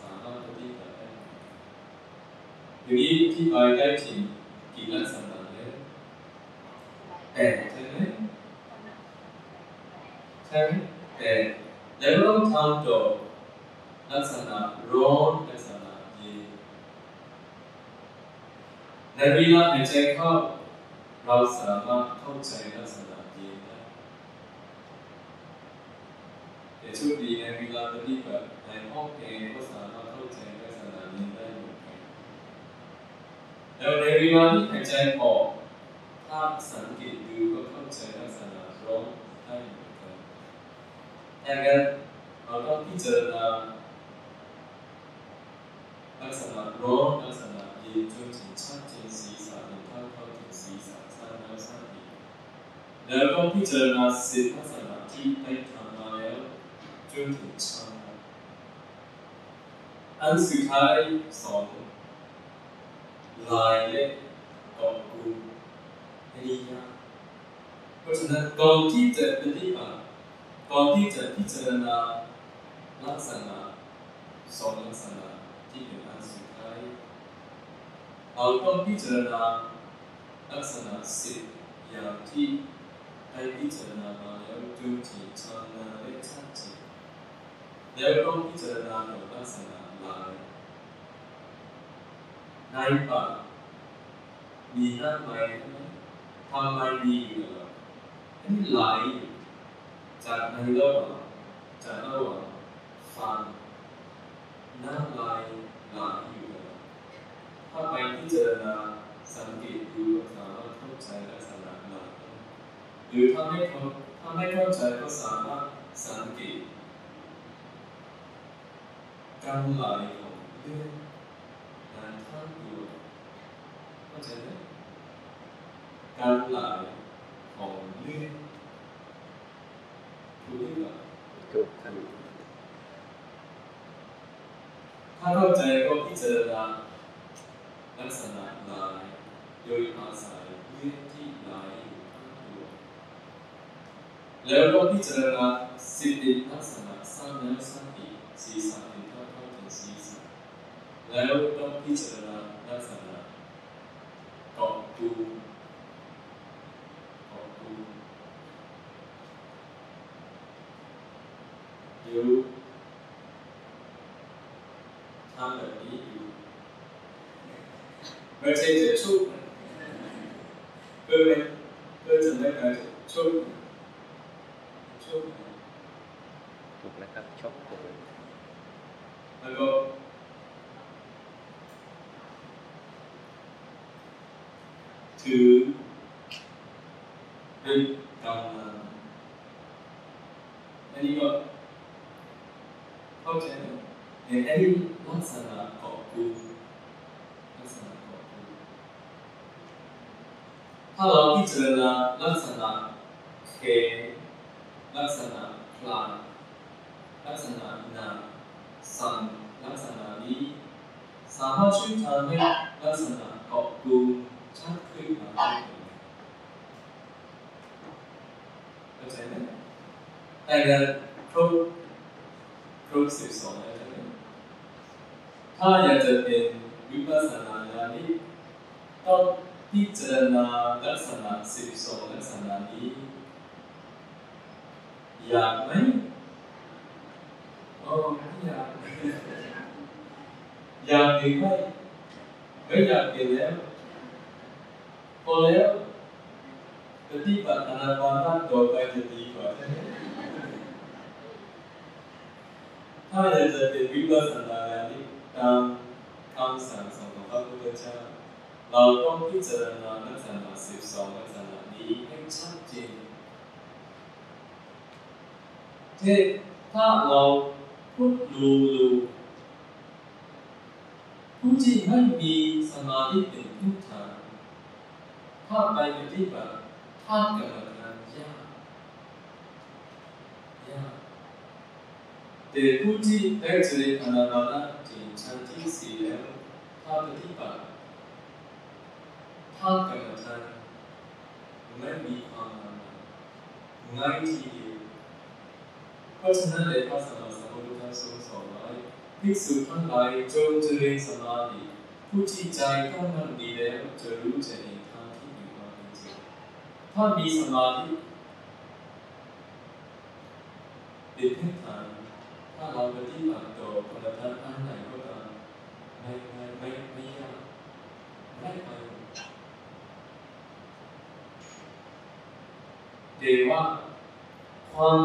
สามารถปฏิบัติได้ทีนี้ที่ไปได้ถึงกี่ลักษณะแล้วแปดใช่ไหมใช่ไหมแปดแล้วต้องทำต่อลักษณะร้อนลักษณะเย็นในเวลาหายใจเข้าเราสามารถเข้าใจลักษณะเย็นได้ แต่โชคดีในเวลาปฏิบัติในห้องเองก็สามารถเข้าใจลักษณะเย็นได้หมือนกันแล้วในเวลาที่หายใจออกถ้าสังเกตดูก็เข้าใจลักษณะร้อนได้เหมือนกันดังนั้นเราต้องพิจารณาลักษณะร้อนลักษณะเย็นจนถึงชัดเจนศีรษะเห็นภาเข้าถึงศีรษะสั้นแล้วสั้นอีกแล้วก็พิจารณาสิลักษณะที่ได้ทำมาแล้วจ นถึงชัดอันสุดท้ายสองลายเล็กกองกลุ่มอันนี้ยาเพราะฉะนั้นก่อนที่จะปฏิบัติก่อนที่จะพิจารณาลักษณะสองลักษณะที่เป็นอันสุดท้ายเราต้องพิจารณาลักษณะสิบอย่างที่ได้พิจารณามาแล้วจนถึงชำนาญและชัดเจน แล้วก็พิจารณาของลักษณะลายในปามีหน้าไหมทำไมมีอยู่เหรออันนี้ไหลอยู่จากในระหว่างจากระหว่างฟันหน้าไหลไหลอยู่ถ้าไปพิจารณาสังเกตดูสามารถเข้าใจลักษณะไหลหรือถ้าไม่เข้าถ้าไม่เข้าใจก็สามารถสังเกต การไหลของเลือดในทั้งตัวเข้าใจไหมการไหลของเลือดถูกหรือเปล่าถูกท่านถ้าเข้าใจก็พิจารณาลักษณะลายโดยอาศัยเลือดที่ไหลอยู่ทั้งตัวแล้วก็พิจารณาสิทธิลักษณะสั้นแล้วสั้นอีกศีรษะเป็นเท่าเท่าถึงศีรษะ แล้วก็พิจารณาลักษณะกาะตูกาะตูเดี๋ยวทำแบบนี้อยู่ไม่ใช่จะชุบเพื่อเพื่อจะไม่การชุบ ผู้ที่ไม่มีสมาธิเป็นพื้นฐานถ้าไปปฏิบัติท่ามกลางานยากยากแต่ผู้ที่ได้เจริญอนาปานะถึงชั้นที่สี่แล้วถ้าปฏิบัติท่ามกลางานไม่มีความลำบากง่ายทีเดียวเพราะฉะนั้นในพระสัมมาสัมพุทธเจ้าทรงสอนไว้ ภิกษุทั้งหลายจงเจริญสมาธิผู้ที่ใจตั้งมั่นดีแล้วจะรู้จะเห็นทางที่มีความเป็นจริงถ้ามีสมาธิเป็นพื้นฐานถ้าเราปฏิบัติต่อพลังอันไหนก็ตามไม่ไม่ไม่ไม่ยากไม่ไปเดี๋ยวว่าความ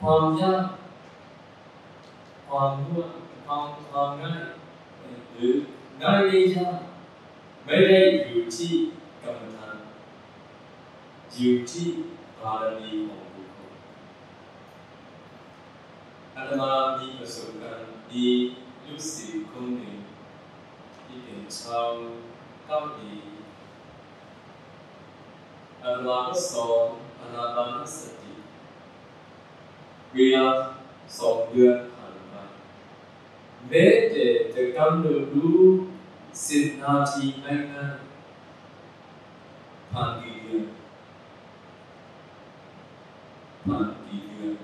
ความยากความง่วงความความง่ายหรือง่ายไม่ยากไม่ได้อยู่ที่กรรมฐานอยู่ที่บารมีของบุคคลตมามีประสบการณ์ดีลูกศิษย์คนหนึ่งที่เป็นชาวเกาหลีอาตมาก็สอนอานาปานสติ เวลาสองเดือนผ่านไปแม้แต่จะกำหนดรู้สิบนาทีไม่นานผ่านกี่เดือนผ่านกี่เดือน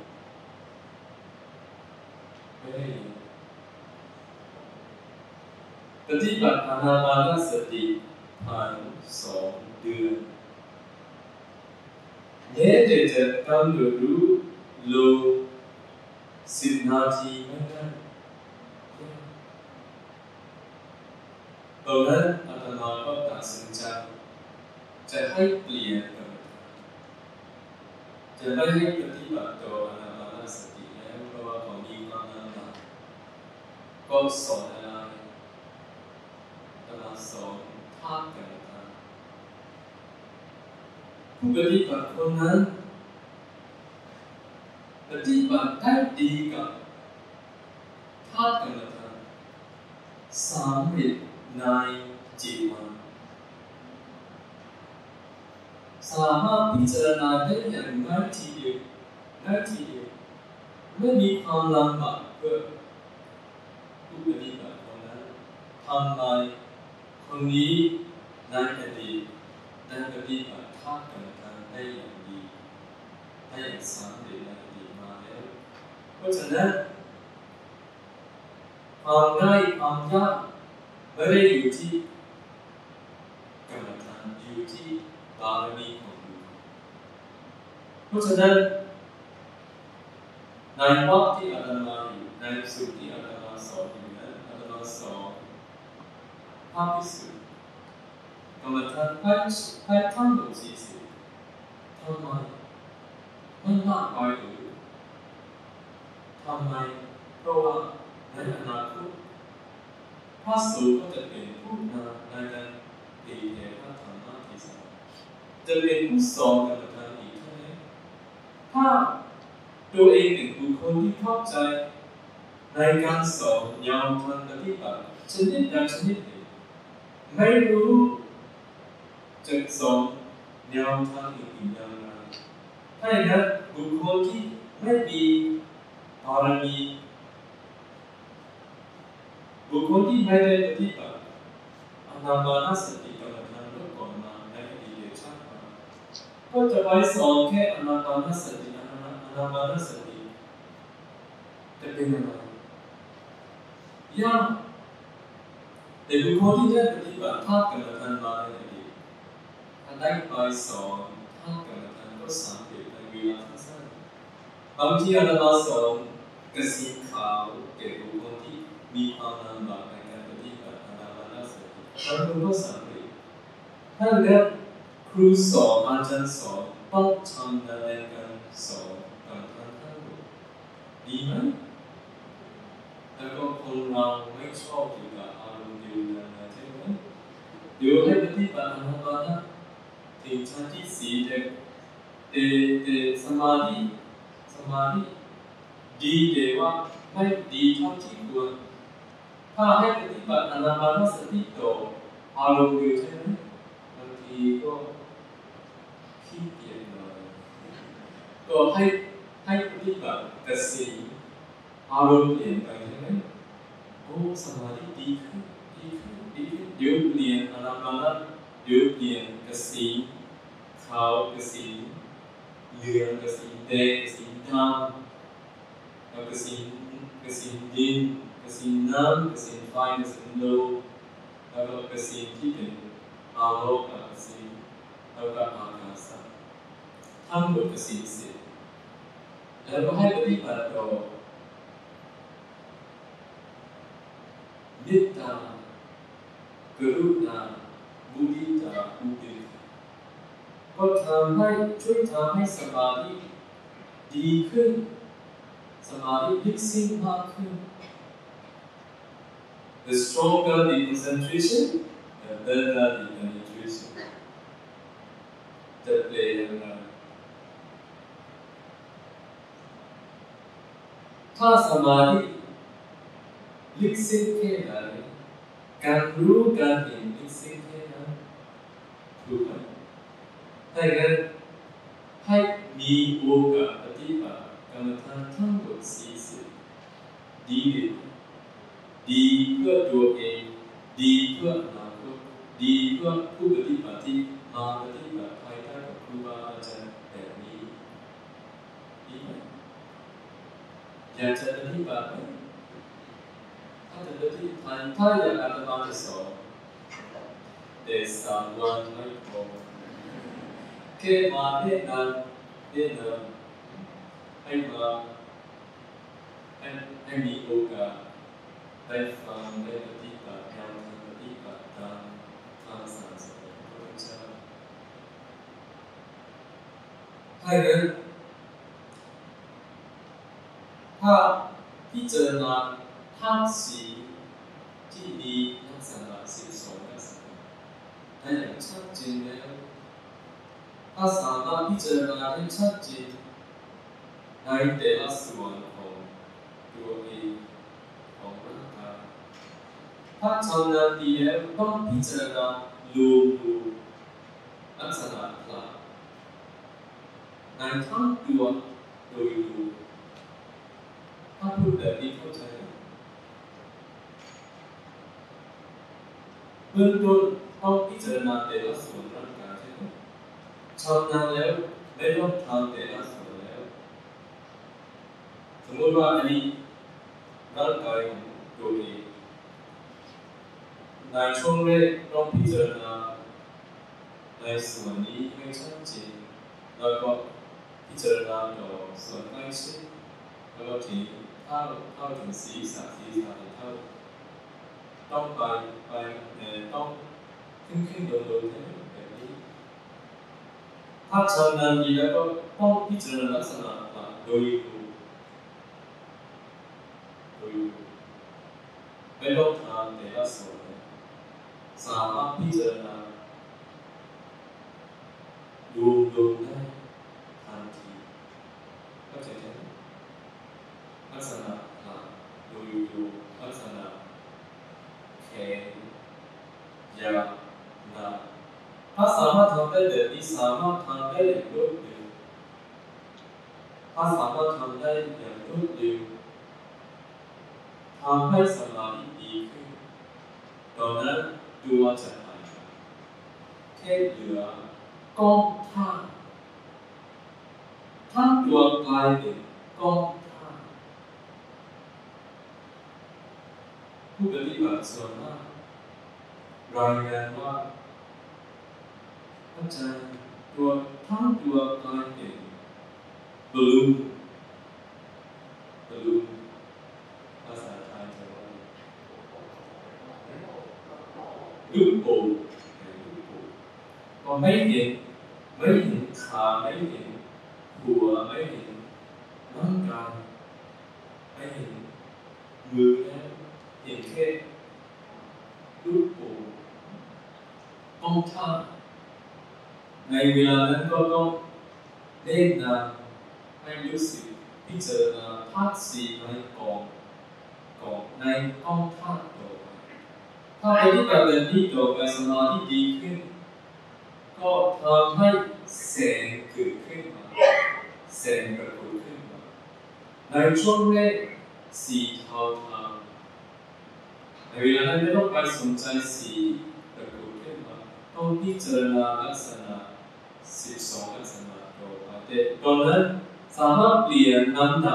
ไม่ได้ยปฏิบัติอานาปานสติผ่านสองเดือนแม้แต่จะกำหนดรู้ ลมสิบนาทีไม่นานตอนนั้นอาตมาก็ตัดสินใจจะให้เปลี่ยนกรรมฐานจะไม่ให้ปฏิบัติต่ออานาปานสติแล้วเพราะว่าเขามีความลำบากก็สอนอะไรตมาสอนธาตุกรรมฐาผู้ปฏิบัติคนนั้นปฏิบัติได้ดีกับธาตุกรรมฐานสามเร็จในจีวัน สามารถพิจารณาได้อย่างง่ายทีเดียวง่ายทีเดียวไม่ มีความลำบากเพื่อผู้ปฏิบัติคนนั้นทำไมคนนี้ในอดีตได้ปฏิบัติท่ากรรมฐานได้อย่างดีได้อย่างสำเร็จในอดีตมาแล้วเพราะฉะนั้นความง่ายความยากไม่ได้อยู่ที่กรรมฐานอยู่ที่บารมีของบุคคลเพราะฉะนั้นในวัดที่อาตมาอยู่ในสุดที่อาตมาสอนอยู่นั้นอาตมาสอนพระภิกษุกรรมฐานให้ให้ทั้งหมดสี่สิบทำไมมันมากไปหรือทำไมเพราะว่าในอนาคตพระสูก็จะเป็นผู้นำในการตีแผ่พระธรรมที่สอนจะเป็นผู้สอนกรรมฐานอีกเท่านั้นถ้าตัวเองเป็นบุคคลที่เข้าใจในการสอนยาวทางปฏิบัติชนิดใดชนิดหนึ่งไม่รู้จะสอนแนวทางอื่นๆอย่างไรถ้าอย่างนั้นบุคคลที่ไม่มีบารมีบุคคลที่ไม่ได้ปฏิบัติอานาปานสติกรรมฐานเมื่อก่อนมาในอดีตชาติมา ก็จะไปสอนแค่อานาปานสติอานาอานาปานสติจะเป็นยังไงยากแต่บุคคลที่ได้ปฏิบัติท่ากรรมฐานมาในอดีตถ้าได้ไปสอนท่ากรรมฐานก็สำเร็จในเวลาสั้นๆบางทีอาตมาสอนกระสีขาวแก่บุคคลที่มีความลำบากในการปฏิบัติอานาปานสติบางคนก็สำเร็จถ้าเกิด ครูสอนอาจารย์สอนต้องทำในการสอนกรรมฐานทั้งหมดดีไหมแล้วก็คนเราไม่ชอบอยู่กับอารมณ์เดียวกันนใช่ไหมเดี๋ยวให้ปฏิบัติอานาปาถึงชั้นที่สี่แต่แต่แต่สมาธิสมาธิดีแต่ว่าไม่ดีเท่าที่ควรถ้าให้ปฏิบัติอานาปานสติต่ออารมณ์เดียวใช่ไหมบางทีก็ขี้เกียจหน่อย ก็ให้ให้ปฏิบัติกสิอารมณ์เปลี่ยนไปใช่ไหมโอ้สมาธิดีขึ้นดีขึ้นดีขึ้นเดี๋ยวเปลี่ยนอานาปานเดี๋ยวเปลี่ยนกระสิขาวกสิเหลืองกระสิแดงกระสิดำแล้วกระสิกระสิดินกระสิน้ำกระสิไฟกระสิลมแล้วก็กระสิที่เป็นอาโลกกสิแล้วก็อากาศ ทั้งหมดกับสิเสร็จแล้วก็ให้ปฏิบัติต่อเมตตากรุณามุทิตาอุเบกก็ทำให้ช่วยทำให้สมาธิดีขึ้น สมาธิลึกซึ้งมากขึ้น The stronger the concentration, the better the penetration. The player เปลี่ยนยังไง ถ้าสมาธิลึกซึ้งแค่ไหนการรู้การเห็นลึกซึ้งแค่นั้นถูกไหมถ้าอย่างนั้นให้มีโอกาสปฏิบัติกรรมฐานทั้งหมดสี่สิบดีเลยดีเพื่อตัวเองดีเพื่ออนาคตดีเพื่อผู้ปฏิบัติที่มาปฏิบัติภายใต้กับครูบาอาจารย์แบบนี้ดีไหมอยากจะปฏิบัติไหมถ้าจะปฏิบัติถ้าอยากอาตมาจะสอนแต่สามวันไม่พอ แค่มาแนะนำแนะนำให้มาให้ให้มีโอกาสได้ฟังได้ปฏิบัติแนวทางปฏิบัติตามทางศาสนาพระพุทธเจ้าถ้าอย่างนั้นถ้าพิจารณาทั้งสี အစာသာပြည့်စုံလာတဲ့ချက်ကြီးနိုင်တဲ့အစဝန်ဟောဒီလိုဒီဟောတာပါချောင်းနာတီရဲ့ပေါင်းပြည့်စုံလာလိုလိုအစနာဖလာနိုင်ထောင်းဒီဝလိုလိုအပုဒ်တဲ့ဒီကိုချက်ဘယ်တော့ပေါင်းပြည့်စုံလာတဲ့အစဝန် ษณะหลักในทั้งตัวโดยรวมถ้าพูดแบบนี้เข้าใจไหมเบื้องต้นต้องพิจารณาแต่ละส่วนร่างกายใช่ไหมชำนาญแล้วไม่ต้องทำแต่ละส่วนแล้ว สมมติว่าอันนี้ร่างกายของตัวเองในช่วงแรกต้องพิจารณาในส่วนนี้ให้ชัดเจนแล้วก็พิจารณาต่อส่วนใกล้ชิดแล้วก็ถึงเท่าเท่าถึงศีรษะศีรษะเท่าต้องไปไปเอ่อต้องขึ้นขึ้นลงลงให้แบบนี้ถ้าชำนาญดีแล้วก็ต้องพิจารณาลักษณะหลั กโดยรวมโดยไม่ต้องทำแต่ละส่วนสามารถพิจารณารวมรวมได้ทันทีเข้าใจไหมลักษณะหลักโดยรวมลักษณะแข็งยาวหนา ถ้าสามารถทำได้แบบนี้สามารถทำได้อย่างรวดเร็วถ้าสามารถทำได้อย่างรวดเร็วทำให้สมาธิดีขึ้นตอนนั้นตัวจะหายแค่เหลือก้องท่าถ้าตัวกลายเป็นก้องท่าผู้ปฏิบัติส่วนมากรายงานว่า อาจารย์ตัวทั้งตัวกลายเป็นบอลลูนบอลลูนภาษาไทยจะว่าลูกโป่งลูกโป่งก็ไม่เห็นไม่เห็นขาไม่เห็นหัวไม่เห็นร่างกายไม่เห็นมือแล้วเห็นแค่ลูกโป่งต้องท่า ในเวลานั้นก็ต้องเล่นนำให้รู้สึกพิจารณาธาตุสี่ในกองกอนในห้องธาตุต่อไปถ้าปฏิบัติแบบนี้ต่อไปสมาธิดีขึ้น ก็ทำให้แสงเกิดขึ้นมาแสงปรากฏขึ้นมาในช่วงแรกสีเทาทางในเวลานั้นไม่ต้องไปสนใจสีปรากฏขึ้นมาต้องพิจารณาลักษณะ สิบสองลักษณะต่อไปแต่ตอนนั้นสามารถเปลี่ยนน้ำหนั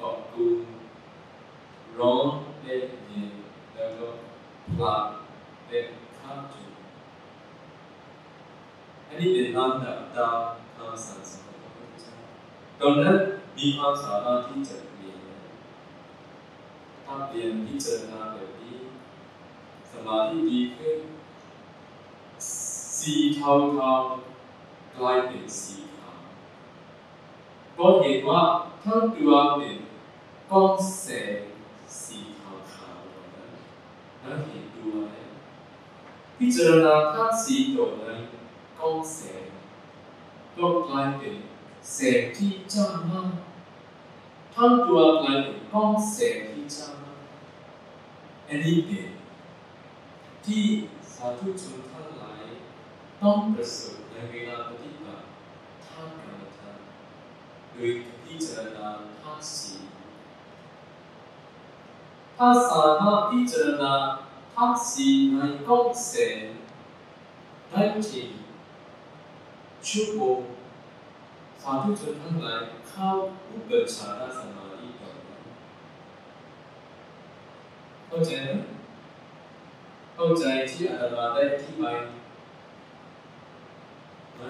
กตามพระสัมมาสัมพุทธเจ้าแล้วเกิดมาจากที่ไปให้ลักษณะลำดับตามพระสัมมาสัมพุทธเจ้าเข็งเล่นเย็นแล้วก็พลาดเป็นข้ามจุดอันนี้เป็นลำดับตามทางศาสอนาพระพุทธเจ้าตอนนั้นมีความสามารถที่จะเปลี่ยนถ้าเปลี่ยนพิจารณาแบบนี้ สมาธิดีขึ้นสีเทาเทากลายเป็นสีขาวก็เห็นว่าทั้งตัวเป็น ก้อนแสงสีขาวขาวๆนั้นแล้วเห็นตัวแล้วพิจารณาทั้งสีตัวนั้นก้อนแสงก็กลายเป็นแสงที่จ้ามากทั้งตัวกลายเป็นก้อนแสงที่จ้ามากอันนี้เป็นที่สาธุชนทั้งหลายต้องประสบในเวลาปฏิบัติท่ามกลางทางโดยพิจารณาทั้งสีถ้าสี ในก้อนแสงได้จริงชั่วโมงสาธุชนทั้งหลายเข้าอุปจารสมาธิก่อนเข้าใจไหมเข้าใจที่อาตมาได้ที่ไปไหม